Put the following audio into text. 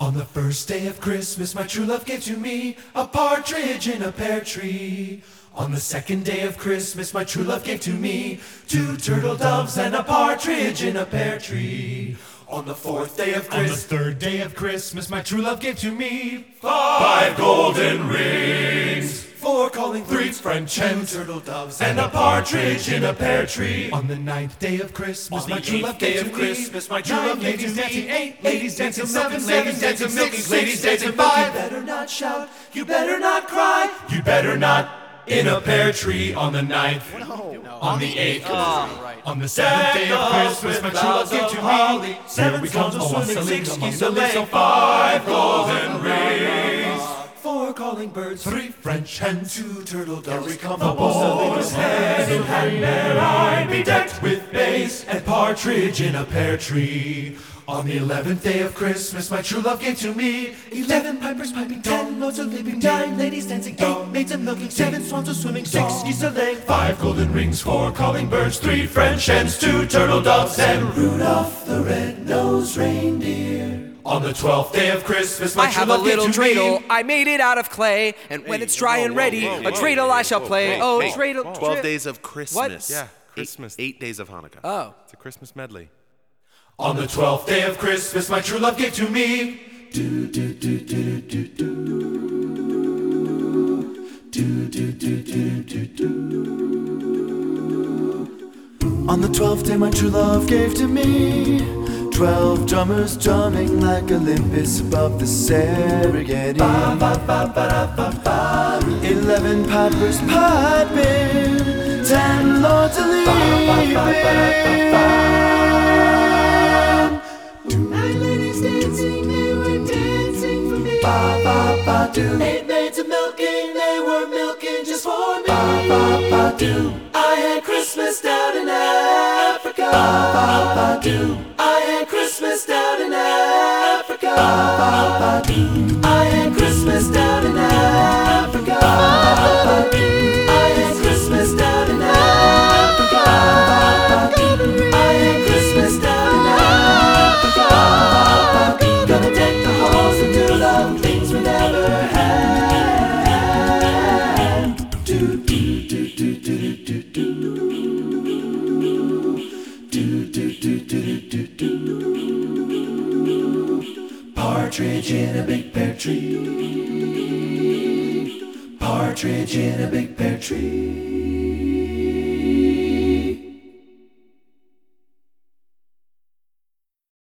On the first day of Christmas, my true love gave to me a partridge in a pear tree. On the second day of Christmas, my true love gave to me two turtle doves and a partridge in a pear tree. On the fourth day of Christmas, On the third day of Christmas, my true love gave to me five golden rings, four calling three French two hens, turtle doves, and a partridge in a pear tree. On the ninth day of Christmas, On my true love day gave of to me Christmas, my true nine love gave ladies to me dancing eight, ladies dancing seven, seven, ladies dancing dancing six, six, ladies dancing dancing five. five. You better not shout, you better not cry, you better not in a pear tree. On the ninth, on the eighth, on the seventh day of Christmas, my true love gave to me seven swans a swimming, six geese a laying, five golden rings. Four calling birds, three French hens, two turtle doves. Here we come, the boys, hand in hand, there I bedecked with bays and partridge in a pear tree. On the eleventh day of Christmas, my true love gave to me eleven pipers piping, ten lords a leaping, nine ladies dancing, eight maids a milking, seven swans a swimming, six geese a laying, five golden rings, four calling birds, three French hens, two turtle doves, and Rudolph the red-nosed reindeer. On the twelfth day of Christmas, my I true have a love gave little to me dreidel. I made it out of clay, and when it's dry and ready, a dreidel I shall play. Oh, dreidel. 12 days of Christmas. What? Yeah, Eight- Christmas. Eight, days of Hanukkah. Oh. It's a Christmas medley. On the twelfth day of Christmas, my true love gave to me. On the twelfth day, my true love gave to me twelve drummers drumming like Olympus above the Serengeti. Eleven pipers piping, ten lords a leaping. Nine ladies dancing, they were dancing for me. Eight maids a milking, they were milking just for me. I had Christmas down in Africa. Had Christmas down in Africa. I had Christmas down in Africa. I had Christmas down in Africa. I had Christmas down in Africa. Gonna deck the halls and do the things we never had. Do do do do do do do. Do do do do do do. Partridge in a big pear tree. Partridge in a big pear tree.